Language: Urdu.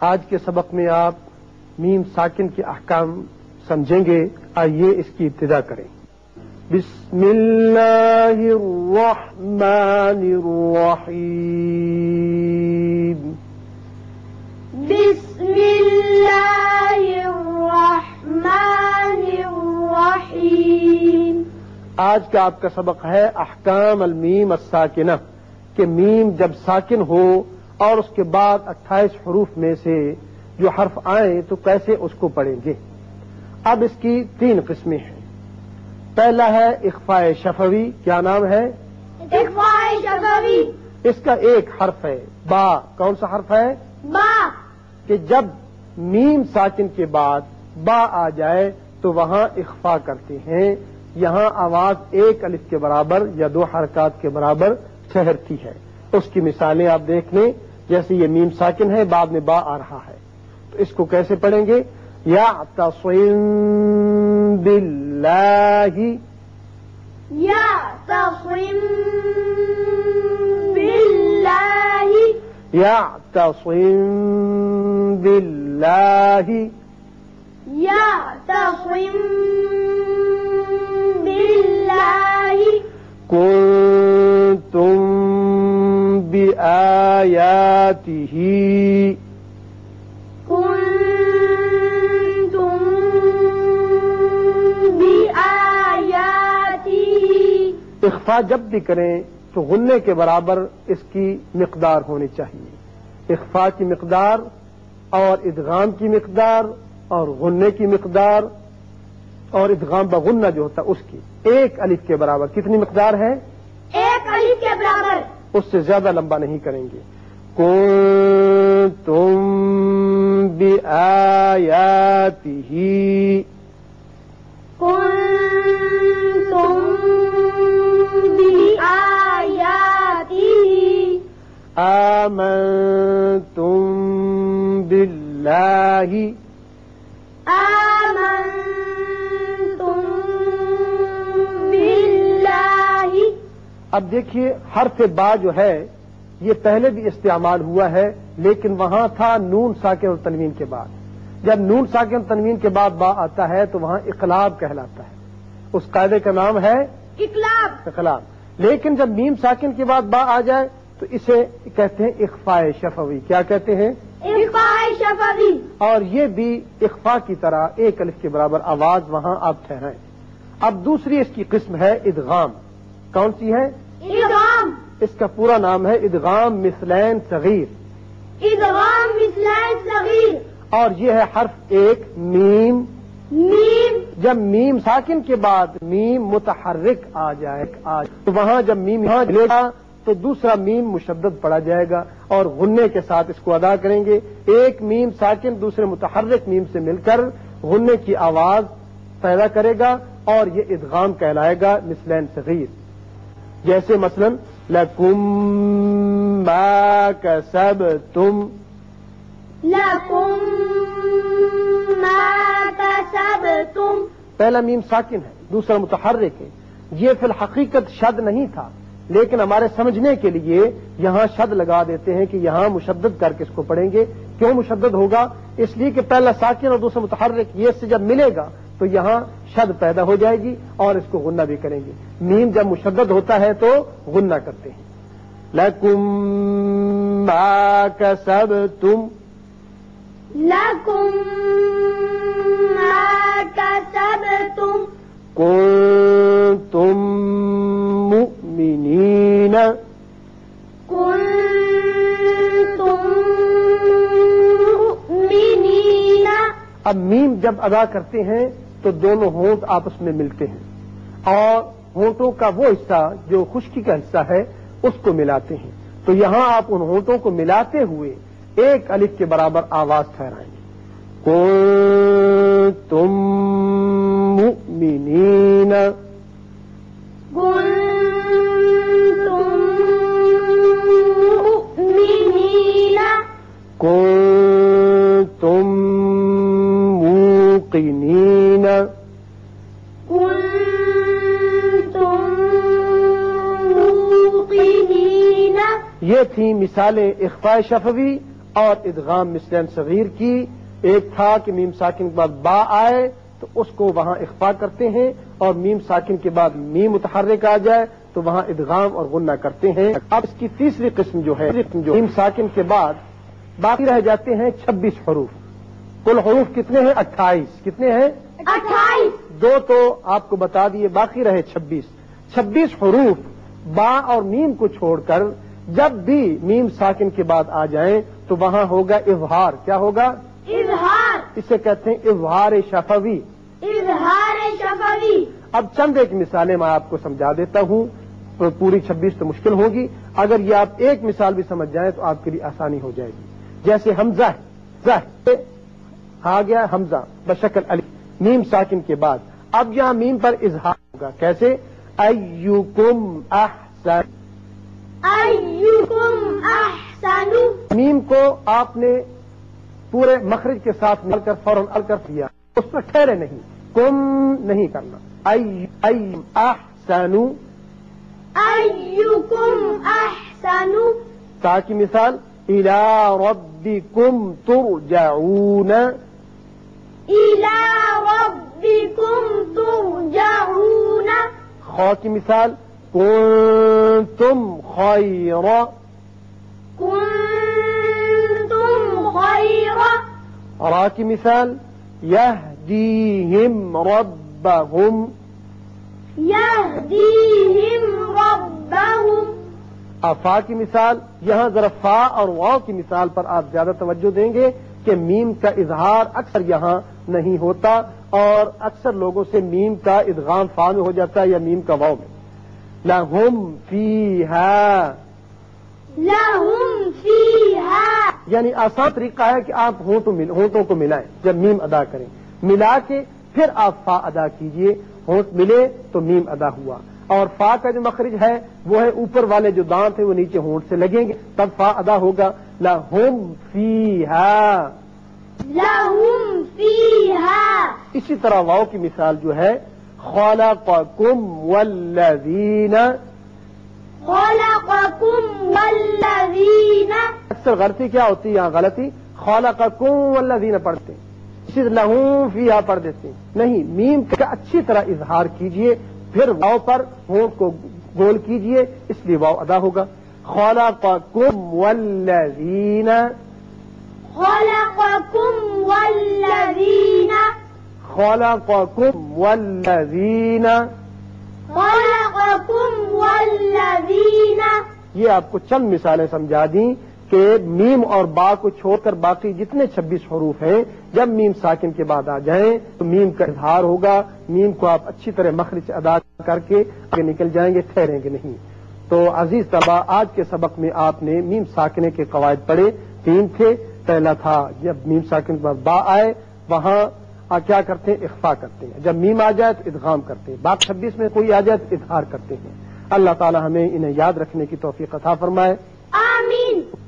آج کے سبق میں آپ میم ساکن کے احکام سمجھیں گے۔ آئیے اس کی ابتدا کریں۔ بسم اللہ الرحمن الرحیم۔ بسم الله الرحمن الرحيم آج کا آپ کا سبق ہے احکام المیم الساکنہ کہ میم جب ساکن ہو اور اس کے بعد اٹھائیس حروف میں سے جو حرف آئیں تو کیسے اس کو پڑھیں گے؟ اب اس کی تین قسمیں ہیں۔ پہلا ہے اخفاء شفوی کیا نام ہے؟ اخفاء شفوی۔ اس کا ایک حرف ہے۔ با کون سا حرف ہے؟ با۔ کہ جب میم ساکن کے بعد با آ جائے تو وہاں اخفا کرتے ہیں۔ یہاں آواز ایک الف کے برابر یا دو حرکات کے برابر ٹھہرتی ہے۔ اس کی مثالیں آپ دیکھ لیں۔ جیسے یہ میم ساکن ہے بعد میں با آ رہا ہے۔ تو اس کو کیسے پڑھیں گے؟ یا تصویم باللہ۔ یا تصم بالله یا تصویم باللہ۔ یا تصم بالله كنتم بآياته كنتم بآياته. اخفا جب بھی کریں تو غنے کے برابر اس کی مقدار ہونی چاہیے۔ اخفا کی مقدار اور ادغام کی مقدار اور غنے کی مقدار اور ادغام بغنہ جو ہوتا ہے اس کی ایک الف کے برابر کتنی مقدار ہے ایک الف کے برابر اس سے زیادہ لمبا نہیں کریں گے۔ كنتم بآياته كنتم بآياته آمنتم بالله اب دیکھیے حرف با جو ہے یہ پہلے بھی استعمال ہوا ہے لیکن وہاں تھا نون ساکن اور تنوین کے بعد۔ جب نون ساکن اور تنوین کے بعد با آتا ہے تو وہاں اقلاب کہلاتا ہے۔ اس قاعدے کا نام ہے اقلاب۔ اقلاب۔ لیکن جب میم ساکن کے بعد با آ جائے تو اسے کہتے ہیں اخفاء شفوی۔ کیا کہتے ہیں؟ اخفاء شفوی۔ اور یہ بھی اخفا کی طرح ایک الف کے برابر آواز وہاں آپ ٹھہرائیں۔ اب دوسری اس کی قسم ہے ادغام۔ کون سی ہے؟ ادغام۔ اس کا پورا نام ہے ادغام مثلین صغیر۔ ادغام مثلین صغیر۔ اور یہ ہے حرف ایک میم۔ میم۔ جب میم ساکن کے بعد میم متحرک آ جائے آ تو وہاں جب میم یہاں لے گا تو دوسرا میم مشدد پڑا جائے گا اور غنے کے ساتھ اس کو ادا کریں گے۔ ایک میم ساکن دوسرے متحرک میم سے مل کر غنے کی آواز پیدا کرے گا اور یہ ادغام کہلائے گا مثلین صغیر۔ جیسے مثلا لکم ما کسبتم لکم ما کسبتم پہلا میم ساکن ہے دوسرا متحرک ہے۔ یہ فی الحقیقت شد نہیں تھا لیکن ہمارے سمجھنے کے لیے یہاں شد لگا دیتے ہیں کہ یہاں مشدد کر کے اس کو پڑھیں گے۔ کیوں مشدد ہوگا؟ اس لیے کہ پہلا ساکن اور دوسرا متحرک یہ سے جب ملے گا تو یہاں شد پیدا ہو جائے گی اور اس کو غنہ بھی کریں گے۔ میم جب مشدد ہوتا ہے تو غنہ کرتے ہیں۔ لکم ما کسبتم۔ لکم ما کسبتم۔ کنتم مؤمنین۔ کنتم مؤمنین۔ اب میم جب ادا کرتے ہیں تو دونوں ہونٹ آپس میں ملتے ہیں۔ اور ہونٹوں کا وہ حصہ جو خشکی کا حصہ ہے اس کو ملاتے ہیں۔ تو یہاں آپ ان ہونٹوں کو ملاتے ہوئے ایک الف کے برابر آواز ٹھہرائیں گے۔ کنتم مؤمنین۔ مؤمنین۔ کنتم موقنین۔ یہ تھیں مثالیں اخفاء شفوی اور ادغام مثل صغیر کی۔ ایک تھا کہ میم ساکن کے بعد با آئے تو اس کو وہاں اخفا کرتے ہیں اور میم ساکن کے بعد میم متحرک آ جائے تو وہاں ادغام اور غنہ کرتے ہیں۔ اب اس کی تیسری قسم جو ہے جو میم ساکن کے بعد باقی رہ جاتے ہیں چھبیس حروف۔ کل حروف کتنے ہیں؟ اٹھائیس۔ کتنے ہیں؟ اٹھائیس۔ دو تو آپ کو بتا دیے باقی رہے چھبیس۔ چھبیس حروف با اور میم کو چھوڑ کر جب بھی میم ساکن کے بعد آ جائیں تو وہاں ہوگا اظہار۔ کیا ہوگا؟ اظہار۔ اسے کہتے ہیں اظہار شفوی۔ اظہار شفوی۔ اب چند ایک مثالیں میں آپ کو سمجھا دیتا ہوں پوری چھبیس تو مشکل ہوگی۔ اگر یہ آپ ایک مثال بھی سمجھ جائیں تو آپ کے لیے آسانی ہو جائے گی۔ جیسے حمزہ ہے زہ آ گیا حمزہ بشکل علی۔ میم ساکن کے بعد۔ اب یہاں میم پر اظہار ہوگا۔ کیسے؟ ایوکم احسن۔ احسن میم کو آپ نے پورے مخرج کے ساتھ مل کر فوراً ال کر دیا۔ اس پر ٹھہرے نہیں۔ کم نہیں کرنا۔ احسن ایکم احسن تا کی مثال الى ربکم ترجعون۔ الى ربکم ترجعون. خا کی مثال کنتم خیر کنتم خیر را کی مثال؟ یهدیہم ربهم. یهدیہم ربهم. افا کی مثال؟ یہاں ذرا فا اور واؤ کی مثال پر آپ زیادہ توجہ دیں گے کہ میم کا اظہار اکثر یہاں نہیں ہوتا اور اکثر لوگوں سے میم کا ادغام فا میں ہو جاتا ہے یا میم کا واؤ میں۔ لہم فیہا لهم فیہا یعنی آسان طریقہ ہے کہ آپ ہونٹوں مل ہونٹوں کو ملائیں جب میم ادا کریں۔ ملا کے پھر آپ فا ادا کیجیے ہونٹ ملے تو میم ادا ہوا۔ اور فا کا جو مخرج ہے وہ ہے اوپر والے جو دانت ہیں وہ نیچے ہونٹ سے لگیں گے تب فا ادا ہوگا۔ لہم فیہا لهم فیہا اسی طرح واؤ کی مثال جو ہے خلقکم والذین خلقکم والذین اکثر غلطی کیا ہوتی ہے یہاں غلطی؟ خلقکم والذین پڑھتے طرح لہم فیہا پڑھ دیتے ہیں۔ نہیں میم کا اچھی طرح اظہار کیجیے پھر واؤ پر ہونٹ کو گول کیجیے اس لیے واؤ ادا ہوگا۔ خلقکم والذین خلقکم والذین خلقکم والذین خلقکم والذین یہ آپ کو چند مثالیں سمجھا دیں کہ میم اور با کو چھوڑ کر باقی جتنے چھبیس حروف ہیں جب میم ساکن کے بعد آ جائیں تو میم کا اظہار ہوگا میم کو آپ اچھی طرح مخرج ادا کر کے آگے نکل جائیں گے ٹھہریں گے نہیں۔ تو عزیز طلبا آج کے سبق میں آپ نے میم ساکنے کے قواعد پڑھے تین تھے۔ پہلا تھا جب میم ساکن کے بعد با آئے وہاں آ کیا کرتے ہیں؟ اخفا کرتے ہیں۔ جب میم آ جائے تو ادغام کرتے ہیں۔ باغ چھبیس میں کوئی آ جائے تو اظہار کرتے ہیں۔ اللہ تعالی ہمیں انہیں یاد رکھنے کی توفیق عطا فرمائے۔ آمین۔